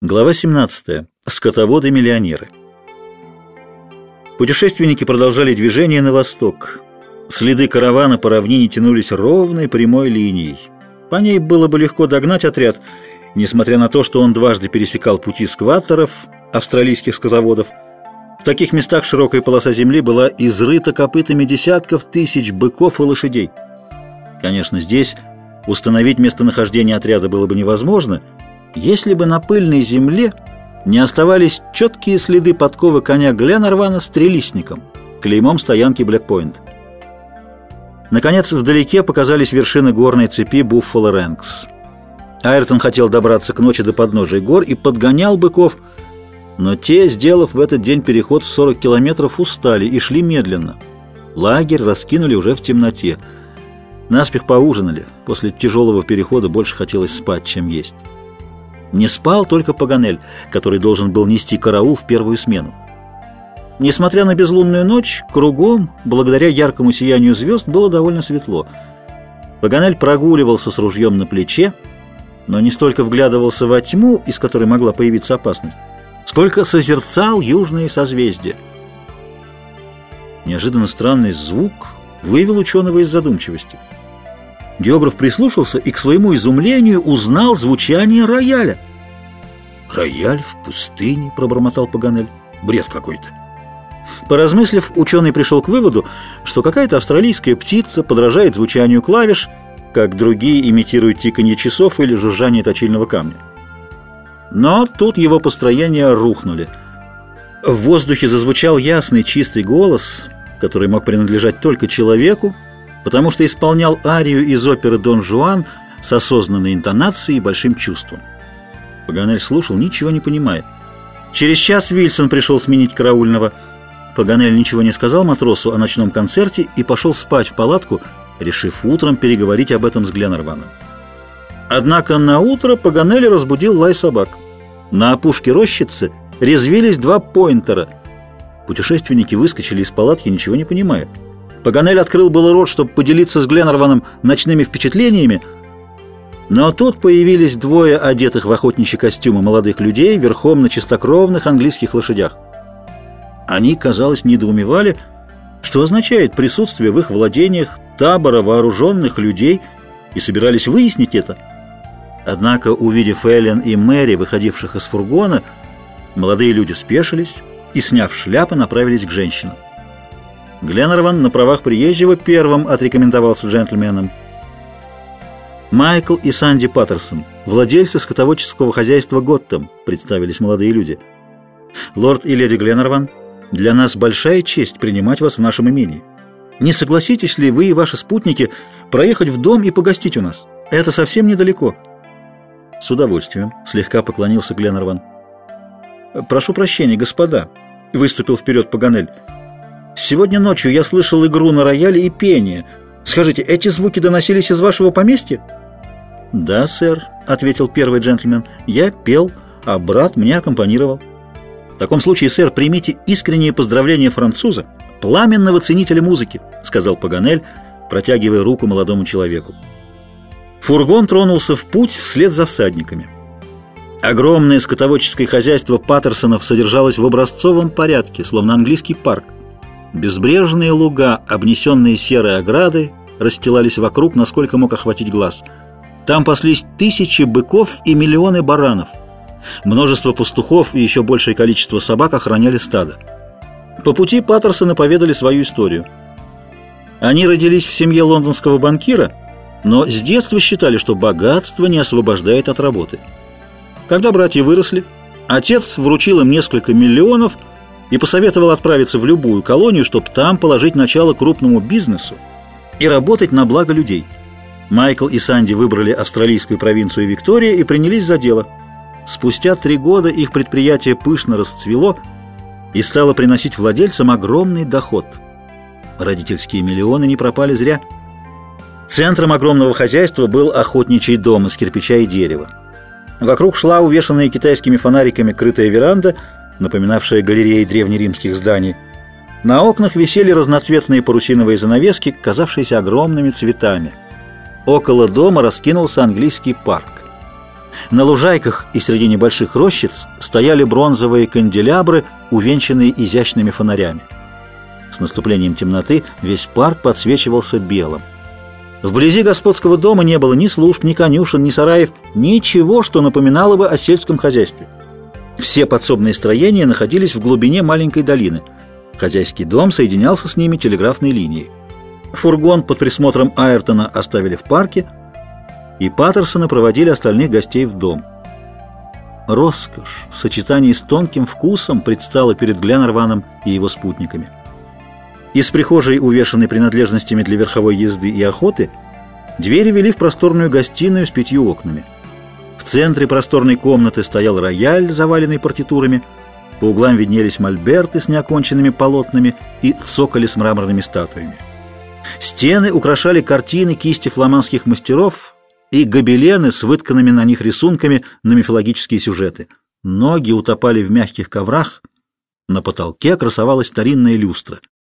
Глава 17. Скотоводы-миллионеры. Путешественники продолжали движение на восток. Следы каравана по равнине тянулись ровной прямой линией. По ней было бы легко догнать отряд, несмотря на то, что он дважды пересекал пути скваттеров, австралийских скотоводов. В таких местах широкая полоса земли была изрыта копытами десятков тысяч быков и лошадей. Конечно, здесь установить местонахождение отряда было бы невозможно – если бы на пыльной земле не оставались четкие следы подковы коня Гленарвана с трелисником, клеймом стоянки Блэкпойнт. Наконец, вдалеке показались вершины горной цепи Буффало Рэнкс. Айртон хотел добраться к ночи до подножия гор и подгонял быков, но те, сделав в этот день переход в 40 километров, устали и шли медленно. Лагерь раскинули уже в темноте. Наспех поужинали. После тяжелого перехода больше хотелось спать, чем есть. Не спал только Паганель, который должен был нести караул в первую смену. Несмотря на безлунную ночь, кругом, благодаря яркому сиянию звезд, было довольно светло. Паганель прогуливался с ружьем на плече, но не столько вглядывался во тьму, из которой могла появиться опасность, сколько созерцал южные созвездия. Неожиданно странный звук вывел ученого из задумчивости – Географ прислушался и, к своему изумлению, узнал звучание рояля. «Рояль в пустыне?» — пробормотал Паганель. «Бред какой-то». Поразмыслив, ученый пришел к выводу, что какая-то австралийская птица подражает звучанию клавиш, как другие имитируют тиканье часов или жужжание точильного камня. Но тут его построения рухнули. В воздухе зазвучал ясный чистый голос, который мог принадлежать только человеку, потому что исполнял арию из оперы «Дон Жуан» с осознанной интонацией и большим чувством. Паганель слушал, ничего не понимая. Через час Вильсон пришел сменить караульного. Паганель ничего не сказал матросу о ночном концерте и пошел спать в палатку, решив утром переговорить об этом с Гленнерваном. Однако на утро Паганель разбудил лай собак. На опушке рощицы резвились два поинтера. Путешественники выскочили из палатки, ничего не понимая. Паганель открыл было рот, чтобы поделиться с Гленнерваном ночными впечатлениями, но тут появились двое одетых в охотничьи костюмы молодых людей верхом на чистокровных английских лошадях. Они, казалось, недоумевали, что означает присутствие в их владениях табора вооруженных людей, и собирались выяснить это. Однако, увидев Эллен и Мэри, выходивших из фургона, молодые люди спешились и, сняв шляпы, направились к женщинам. Гленнерван на правах приезжего первым отрекомендовался джентльменам. Майкл и Санди Паттерсон, владельцы скотоводческого хозяйства Готтем, представились молодые люди. Лорд и леди Гленнерван, для нас большая честь принимать вас в нашем имении. Не согласитесь ли вы и ваши спутники проехать в дом и погостить у нас? Это совсем недалеко. С удовольствием, слегка поклонился Гленнерван. Прошу прощения, господа, выступил вперед Паганель. Сегодня ночью я слышал игру на рояле и пение. Скажите, эти звуки доносились из вашего поместья?» «Да, сэр», — ответил первый джентльмен. «Я пел, а брат мне аккомпанировал». «В таком случае, сэр, примите искренние поздравления француза, пламенного ценителя музыки», — сказал Паганель, протягивая руку молодому человеку. Фургон тронулся в путь вслед за всадниками. Огромное скотоводческое хозяйство Паттерсонов содержалось в образцовом порядке, словно английский парк. Безбрежные луга, обнесенные серой оградой, расстилались вокруг, насколько мог охватить глаз. Там паслись тысячи быков и миллионы баранов. Множество пастухов и еще большее количество собак охраняли стадо. По пути Паттерсоны поведали свою историю. Они родились в семье лондонского банкира, но с детства считали, что богатство не освобождает от работы. Когда братья выросли, отец вручил им несколько миллионов – и посоветовал отправиться в любую колонию, чтобы там положить начало крупному бизнесу и работать на благо людей. Майкл и Санди выбрали австралийскую провинцию Виктория и принялись за дело. Спустя три года их предприятие пышно расцвело и стало приносить владельцам огромный доход. Родительские миллионы не пропали зря. Центром огромного хозяйства был охотничий дом из кирпича и дерева. Вокруг шла увешанная китайскими фонариками крытая веранда – напоминавшая галереи древнеримских зданий. На окнах висели разноцветные парусиновые занавески, казавшиеся огромными цветами. Около дома раскинулся английский парк. На лужайках и среди небольших рощиц стояли бронзовые канделябры, увенчанные изящными фонарями. С наступлением темноты весь парк подсвечивался белым. Вблизи господского дома не было ни служб, ни конюшен, ни сараев, ничего, что напоминало бы о сельском хозяйстве. Все подсобные строения находились в глубине маленькой долины. Хозяйский дом соединялся с ними телеграфной линией. Фургон под присмотром Айртона оставили в парке, и Паттерсона проводили остальных гостей в дом. Роскошь в сочетании с тонким вкусом предстала перед Гленнерваном и его спутниками. Из прихожей, увешанной принадлежностями для верховой езды и охоты, двери вели в просторную гостиную с пятью окнами. В центре просторной комнаты стоял рояль, заваленный партитурами, по углам виднелись мольберты с неоконченными полотнами и цоколи с мраморными статуями. Стены украшали картины кисти фламандских мастеров и гобелены с вытканными на них рисунками на мифологические сюжеты. Ноги утопали в мягких коврах, на потолке красовалась старинная люстра —